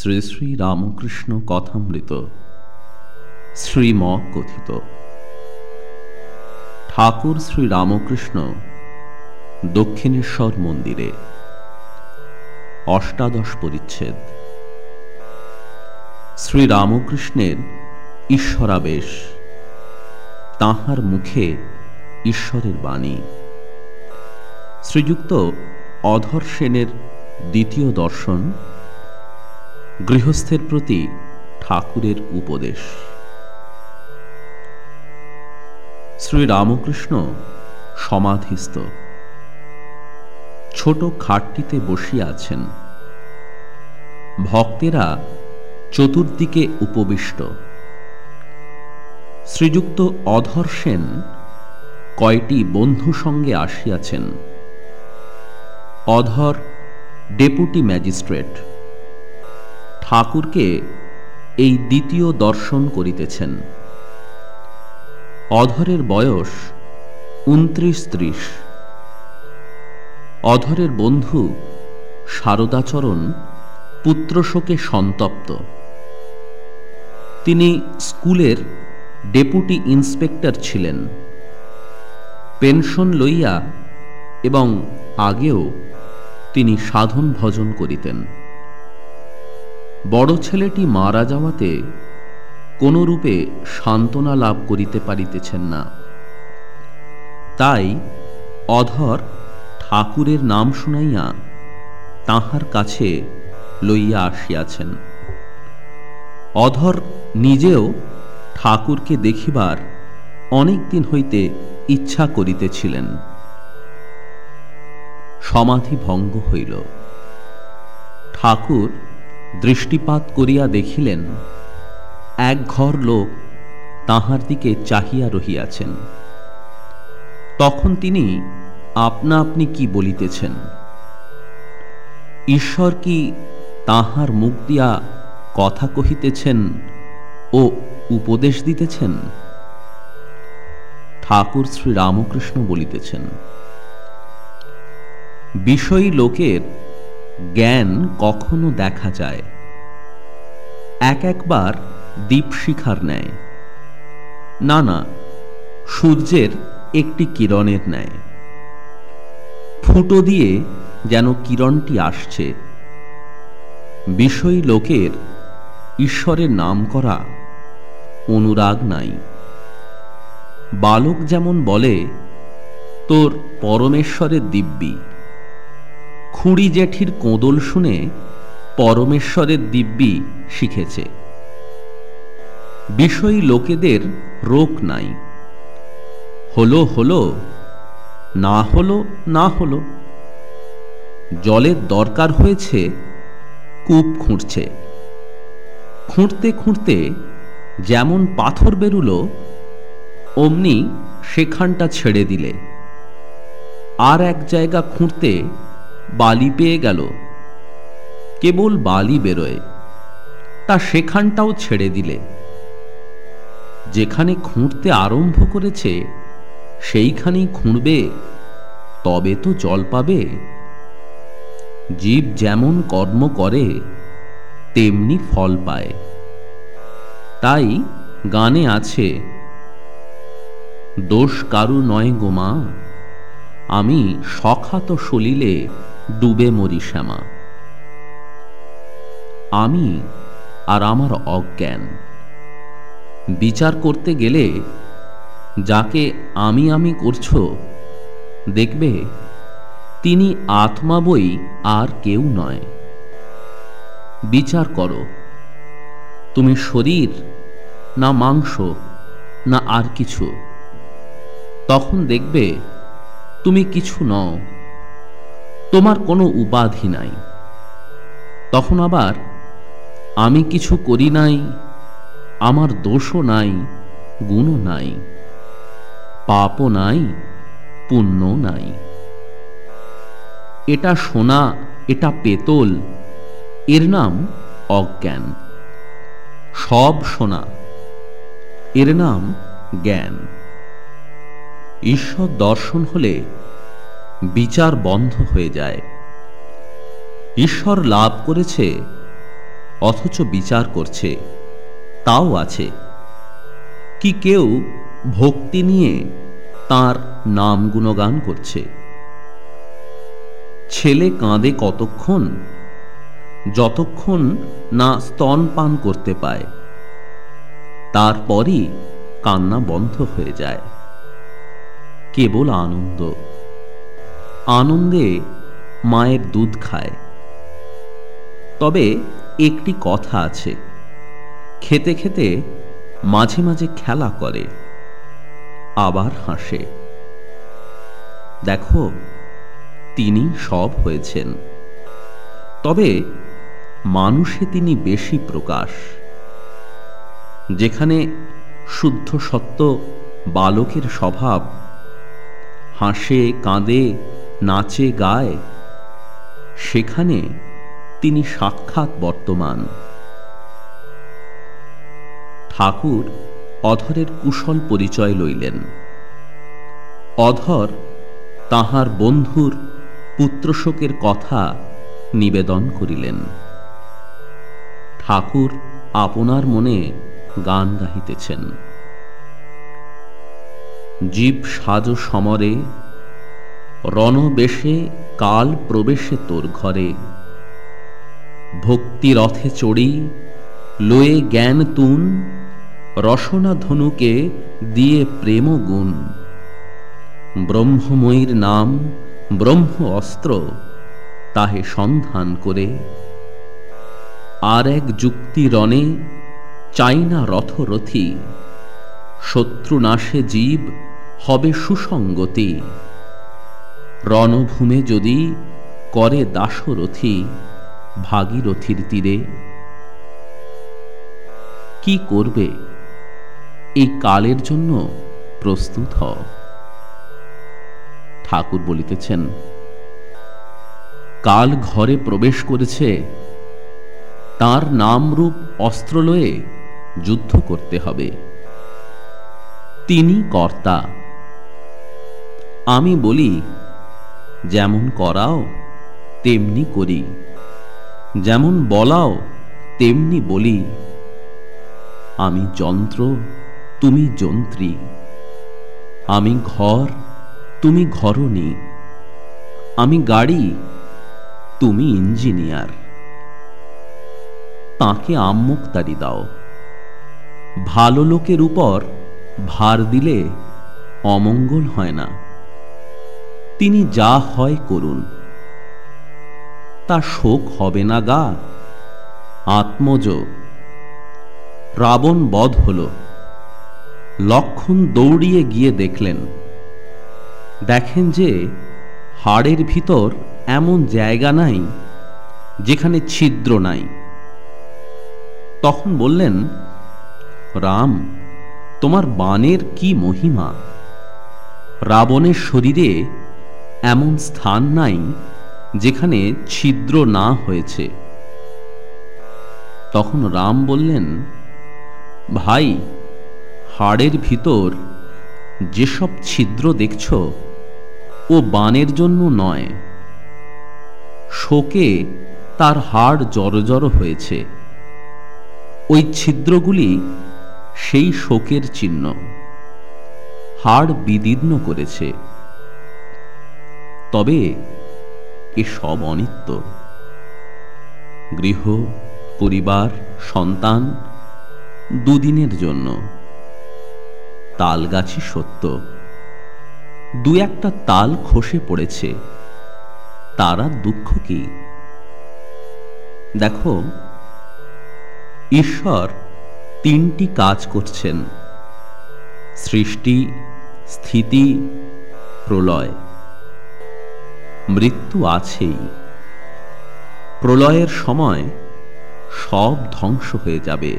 শ্রী শ্রী রামকৃষ্ণ কথামৃত শ্রীম কথিত ঠাকুর শ্রী রামকৃষ্ণ দক্ষিণেশ্বর মন্দিরে অষ্টাদশ পরিচ্ছেদ। শ্রী রামকৃষ্ণের ঈশ্বরাবেশ, তাহার মুখে ঈশ্বরের বাণী। শ্রীযুক্ত অধর সেনের দ্বিতীয় দর্শন গৃহস্থের প্রতি ঠাকুরের উপদেশ। শ্রী রামকৃষ্ণ সমাধিস্থ। ছোট খাটটিতে বসিয়া আছেন। ভক্তেরা চতুর্দিকে উপবিষ্ট। শ্রীযুক্ত অধর সেন কয়টি বন্ধু সঙ্গে আসিয়াছেন। Adhar deputy magistrate. ঠাকুরকে এই দ্বিতীয় দর্শন করিতেছেন। অধরের বয়স উনত্রিশ ত্রিশ। অধরের বন্ধু শারদাচরণ পুত্রশোকে সন্তপ্ত। তিনি স্কুলের ডেপুটি ইন্সপেক্টর ছিলেন। পেনশন লইয়া এবং আগেও তিনি সাধন ভজন করিতেন। বড় ছেলেটি মারা যাওয়াতে কোনো রূপে সান্ত্বনা লাভ করিতে পারিতেছেন না। তাই অধর ঠাকুরের নাম শুনাইয়া তাহার কাছে লইয়া আসিয়াছেন। অধর নিজেও ঠাকুরকে দেখিবার অনেক দিন হইতে ইচ্ছা করিতেছিলেন। সমাধি ভঙ্গ হইল। ঠাকুর দৃষ্টিপাত করিয়া দেখিলেন, এক ঘর লোক তাহার দিকে চাহিয়া রহিয়াছেন। তখন তিনি, আপনা আপনি কি বলিতেছেন? ঈশ্বর কি তাহার মুখ দিয়া কথা কহিতেছেন ও উপদেশ দিতেছেন? ঠাকুর শ্রী রামকৃষ্ণ বলিতেছেন, বিষয়ী লোকের জ্ঞান কখনো দেখা যায়। এক একবার দীপশিখার ন্যায়। না না, সূর্যের একটি কিরণের ন্যায়। ফুটো দিয়ে যেন কিরণটি আসছে। বিষয়ী লোকের ঈশ্বরের নাম করা অনুরাগ নাই। বালক যেমন বলে, তোর পরমেশ্বরের দিব্যি। খুঁড়ি জেঠির কোঁদল শুনে পরমেশ্বরের দিব্যি শিখেছে। বিষয়ী লোকেদের রোগ নাই। হলো হলো, না হলো না হলো। জলের দরকার হয়েছে, কূপ খুঁড়ছে। খুঁড়তে খুঁড়তে যেমন পাথর বেরুলো, অমনি সেখানটা ছেড়ে দিলে। আর এক জায়গা খুঁড়তে বালি পেয়ে গেল। কেবল বালি বেরোয়। তা সেখানটাও ছেড়ে দিলে। যেখানে খুঁড়তে আরম্ভ করেছে, সেইখানেই খুঁড়বে, তবে তো জল পাবে। জীব যেমন কর্ম করে, তেমনি ফল পায়। তাই গানে আছে, দোষ কারু নয় গোমা আমি সখাত সলিলে ডুবে মরি শ্যামা। আমি আর আমার অজ্ঞান। বিচার করতে গেলে যাকে আমি আমি করছ, দেখবে তিনি আত্মা বই আর কেউ নয়। বিচার করো, তুমি শরীর না মাংস না আর কিছু। তখন দেখবে তুমি কিছু নও। তোমার কোনো উপাধি নাই। তখন আবার, আমি কিছু করি নাই, আমার দোষও নাই, গুণও নাই, পাপও নাই পুণ্য নাই। এটা সোনা, এটা পেতল, এর নাম অজ্ঞান। সব সোনা, এর নাম জ্ঞান। ঈশ্বর দর্শন হলে বিচার বন্ধ হয়ে যায়। ঈশ্বর লাভ করেছে, অথচ বিচার করছে। তাও আছে। কি কেউ ভক্তি নিয়ে তার নাম গুণগান করছে? ছেলে কাঁদে কতক্ষণ? যতক্ষণ না স্তন পান করতে পায়। তারপরই কান্না বন্ধ হয়ে যায়। কেবল আনন্দ। আনন্দে মায়ের দুধ খায়। তবে একটি কথা আছে, খেতে খেতে মাঝে মাঝে খেলা করে, আবার হাসে। দেখো, তিনি সব হয়েছেন। তবে মানুষে তিনি বেশি প্রকাশ, যেখানে শুদ্ধ সত্য বালকের স্বভাব, হাসে, কাঁদে নাচে গায়। সেখানে তিনি সাক্ষাৎ বর্তমান। ঠাকুর অধরের কুশল পরিচয় লইলেন। অধর তাহার বন্ধুর পুত্রশোকের কথা নিবেদন করিলেন। ঠাকুর আপনার মনে গান গাহিতেছেন। জীব সাজ সমরে রণবেশে কাল প্রবেশে তোর ঘরে। ভক্তি রথে চড়ি, লয়ে জ্ঞান তুন, রসনা ধনুকে দিয়ে প্রেম গুণ। ব্রহ্মময়ীর নাম, ব্রহ্ম অস্ত্র, তাহে সন্ধান করে। আর এক যুক্তি রণে চাইনা রথরথী। শত্রু নাশে জীব, হবে সুসঙ্গতি রণভূমে যদি করে দাসরথী ভাগীরথীর তীরে, কি করবে? এই কালের জন্য প্রস্তুত হ ঠাকুর বলিতেছেন, কাল ঘরে প্রবেশ করেছে, তার নামরূপ অস্ত্র লয়ে যুদ্ধ করতে হবে। তিনি কর্তা। আমি বলি যেমন করাও, তেমনি করি। যেমন বলাও, তেমনি বলি। আমি যন্ত্র, তুমি যন্ত্রী। আমি ঘর, তুমি ঘরনি আমি গাড়ি, তুমি ইঞ্জিনিয়ার। তাকে আম্মুক্তারি দাও। ভালো লোকের উপর ভার দিলে অমঙ্গল হয় না। তিনি যা হয় করুন। তা শোক হবে না গা। আত্মজ। রাবণ বধ হল। লক্ষণ দৌড়িয়ে গিয়ে দেখলেন। দেখেন যে হাড়ের ভিতর এমন জায়গা নাই, যেখানে ছিদ্র নাই। তখন বললেন, রাম, তোমার বানের কি মহিমা? রাবণের শরীরে এমন স্থান নাই যেখানে ছিদ্র না হয়েছে। তখন রাম বললেন, ভাই, হাড়ের ভিতর যেসব ছিদ্র দেখছ, ও বানের জন্য নয়। শোকে তার হাড় জড়ো হয়েছে। ওই ছিদ্রগুলি সেই শোকের চিহ্ন। হাড় বিদীর্ণ করেছে। তবে এসব অনিত্য। গৃহ, পরিবার, সন্তান দুদিনের জন্য। তাল গাছি সত্য। দু একটা তাল খসে পড়েছে। তারা দুঃখ কি? দেখো, ঈশ্বর তিনটি কাজ করছেন। সৃষ্টি, স্থিতি, প্রলয়। মৃত্যু আছেই। প্রলয়ের সময় সব ধ্বংস হয়ে যাবে।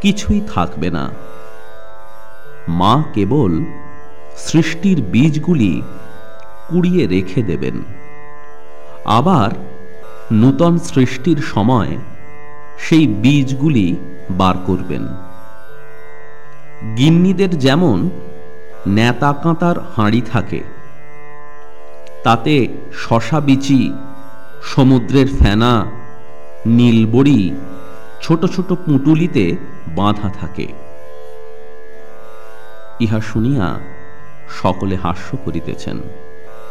কিছুই থাকবে না। মা কেবল সৃষ্টির বীজগুলি কুড়িয়ে রেখে দেবেন। আবার নূতন সৃষ্টির সময় সেই বীজগুলি বার করবেন। গিন্নিদের যেমন নেতা কাঁতার হাঁড়ি থাকে তাতে শশা বিচি, সমুদ্রের ফেনা নীলবড়ি ছোট ছোট পুঁটুলিতে বাঁধা থাকে। ইহা শুনিয়া সকলে হাস্য করিতেছেন।